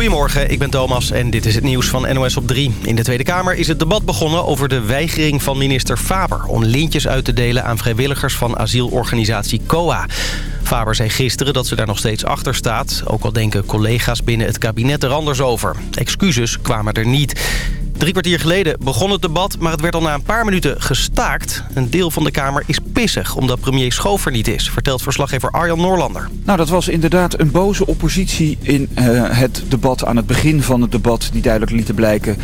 Goedemorgen, ik ben Thomas en dit is het nieuws van NOS op 3. In de Tweede Kamer is het debat begonnen over de weigering van minister Faber... om lintjes uit te delen aan vrijwilligers van asielorganisatie COA. Faber zei gisteren dat ze daar nog steeds achter staat. Ook al denken collega's binnen het kabinet er anders over. Excuses kwamen er niet. Drie kwartier geleden begon het debat, maar het werd al na een paar minuten gestaakt. Een deel van de Kamer is pissig omdat premier Schover niet is, vertelt verslaggever Arjan Noorlander. Nou, dat was inderdaad een boze oppositie in uh, het debat aan het begin van het debat... die duidelijk lieten blijken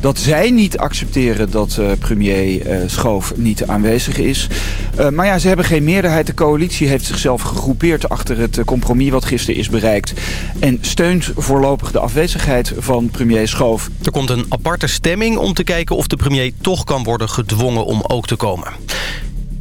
dat zij niet accepteren dat uh, premier uh, Schoof niet aanwezig is. maar ja, ze hebben geen meerderheid. De coalitie heeft zichzelf gegroepeerd achter het compromis wat gisteren is bereikt... en steunt voorlopig de afwezigheid van premier Schoof. Er komt een aparte stemming om te kijken of de premier toch kan worden gedwongen om ook te komen.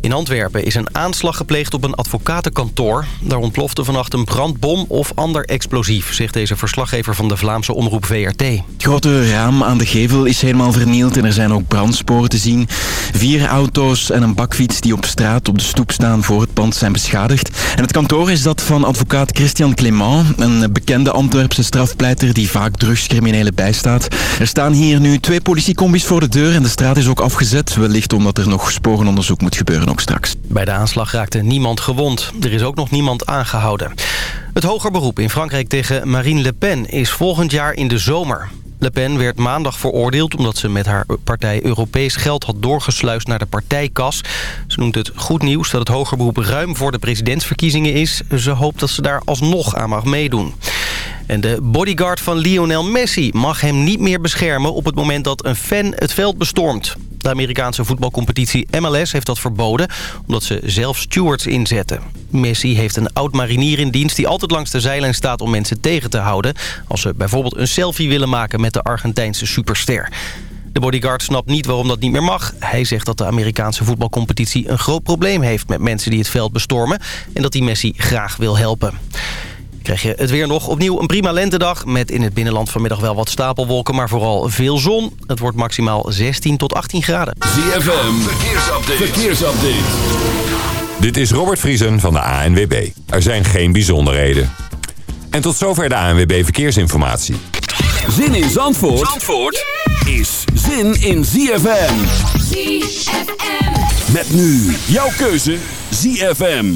In Antwerpen is een aanslag gepleegd op een advocatenkantoor. Daar ontplofte vannacht een brandbom of ander explosief... zegt deze verslaggever van de Vlaamse omroep VRT. Het grote raam aan de gevel is helemaal vernield en er zijn ook brandsporen te zien. Vier auto's en een bakfiets die op straat op de stoep staan voor het pand zijn beschadigd. En het kantoor is dat van advocaat Christian Clément... een bekende Antwerpse strafpleiter die vaak drugscriminelen bijstaat. Er staan hier nu twee politiecombis voor de deur en de straat is ook afgezet. Wellicht omdat er nog sporenonderzoek moet gebeuren straks. Bij de aanslag raakte niemand gewond. Er is ook nog niemand aangehouden. Het hoger beroep in Frankrijk tegen Marine Le Pen is volgend jaar in de zomer. Le Pen werd maandag veroordeeld omdat ze met haar partij Europees geld had doorgesluist naar de partijkas. Ze noemt het goed nieuws dat het hoger beroep ruim voor de presidentsverkiezingen is. Ze hoopt dat ze daar alsnog aan mag meedoen. En de bodyguard van Lionel Messi mag hem niet meer beschermen op het moment dat een fan het veld bestormt. De Amerikaanse voetbalcompetitie MLS heeft dat verboden... omdat ze zelf stewards inzetten. Messi heeft een oud-marinier in dienst... die altijd langs de zijlijn staat om mensen tegen te houden... als ze bijvoorbeeld een selfie willen maken met de Argentijnse superster. De bodyguard snapt niet waarom dat niet meer mag. Hij zegt dat de Amerikaanse voetbalcompetitie een groot probleem heeft... met mensen die het veld bestormen... en dat hij Messi graag wil helpen krijg je het weer nog. Opnieuw een prima lentedag met in het binnenland vanmiddag wel wat stapelwolken... maar vooral veel zon. Het wordt maximaal 16 tot 18 graden. ZFM, verkeersupdate. verkeersupdate. Dit is Robert Vriesen van de ANWB. Er zijn geen bijzonderheden. En tot zover de ANWB Verkeersinformatie. Zin in Zandvoort, Zandvoort is zin in ZFM. ZFM. Met nu jouw keuze ZFM.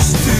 used to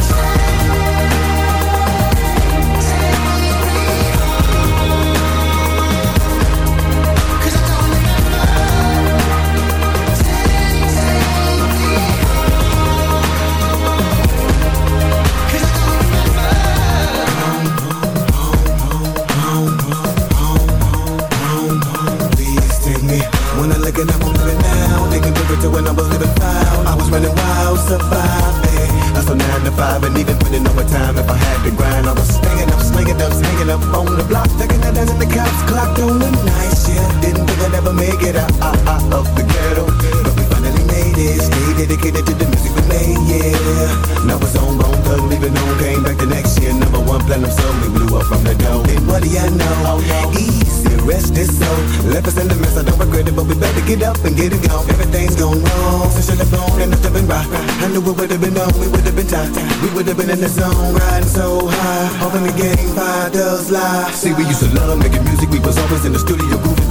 Putting overtime if I had to grind. I was staying up, slinging up, hanging up on the block. Taking that in the cops, clocked on the night shift. Didn't think I'd ever make it out, out, out of the ghetto. But we finally made it. Stay dedicated to the platinum song. We blew up from the dough. And what do you know? Oh, Eazy, rest is so. Left us in the mess, I don't regret it, but we better get up and get it gone. Everything's gone wrong. Since you're phone and it's been right. I knew it would have been on, we would have been tight. We would have been in the zone, riding so high. Hoping the game five does lie. See, we used to love making music, we was always in the studio grooving.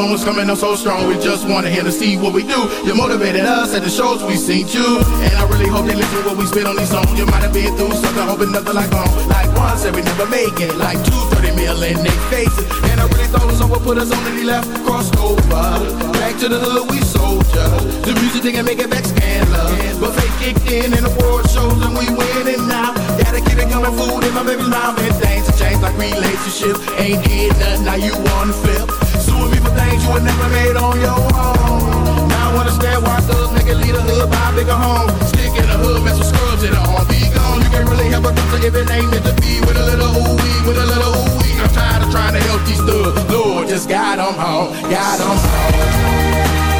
Happened the bone was coming up so strong. We just wanted him to see what we do. You motivated us at the shows we seen you. And I really hope they listen to what we spit on these songs. You might have been through something, hoping nothing like home. Like one said we never make it. Like two thirty million 30 mil in they faces. And I really thought someone put us on and he left, crossed over. Back to the hood, we soldier. The music didn't make it back scandalous. But fate kicked in and the world shows and we winning now. Gotta keep it coming, food in my baby's mouth. And things have changed like relationships. Ain't did nothing, now you wanna flip. Things you would never made on your own. Now I understand why thugs nigga lead a hood, buy a bigger home. Stick in the hood, mess with scrubs in the arm. Be gone, you can't really help a doctor if it ain't meant to be. With a little ooh wee, with a little ooh wee. I'm tired of trying to help these thugs. Lord, just guide them home, guide them home.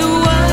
the world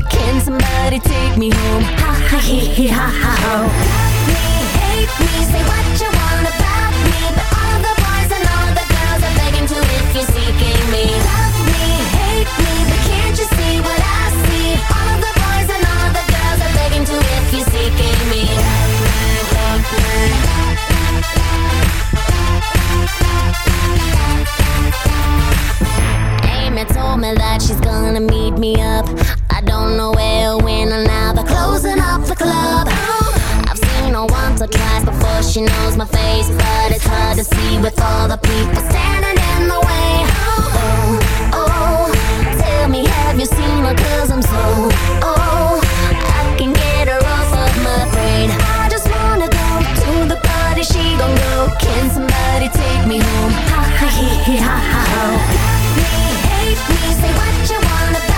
go. Can somebody take me home? Ha ha he he ha ha ho. Love me, hate me, say what you want about me, but all the boys and all the girls are begging to if you're seeking me. Love me, hate me, but can't you see what I see? All the boys and all the girls are begging to if you're seeking me. Love me, love me. Amy told me that she's gonna meet me up. Don't know where, or when, or now. They're closing up the club. I've seen her once or twice before she knows my face, but it's hard to see with all the people standing in the way. Oh, oh, tell me, have you seen her? Cause I'm so, oh, I can get her off of my brain. I just wanna go to the party, she gon' go. Can somebody take me home? Ha ha he he ha ha ho. Love me, hate me, say what you want about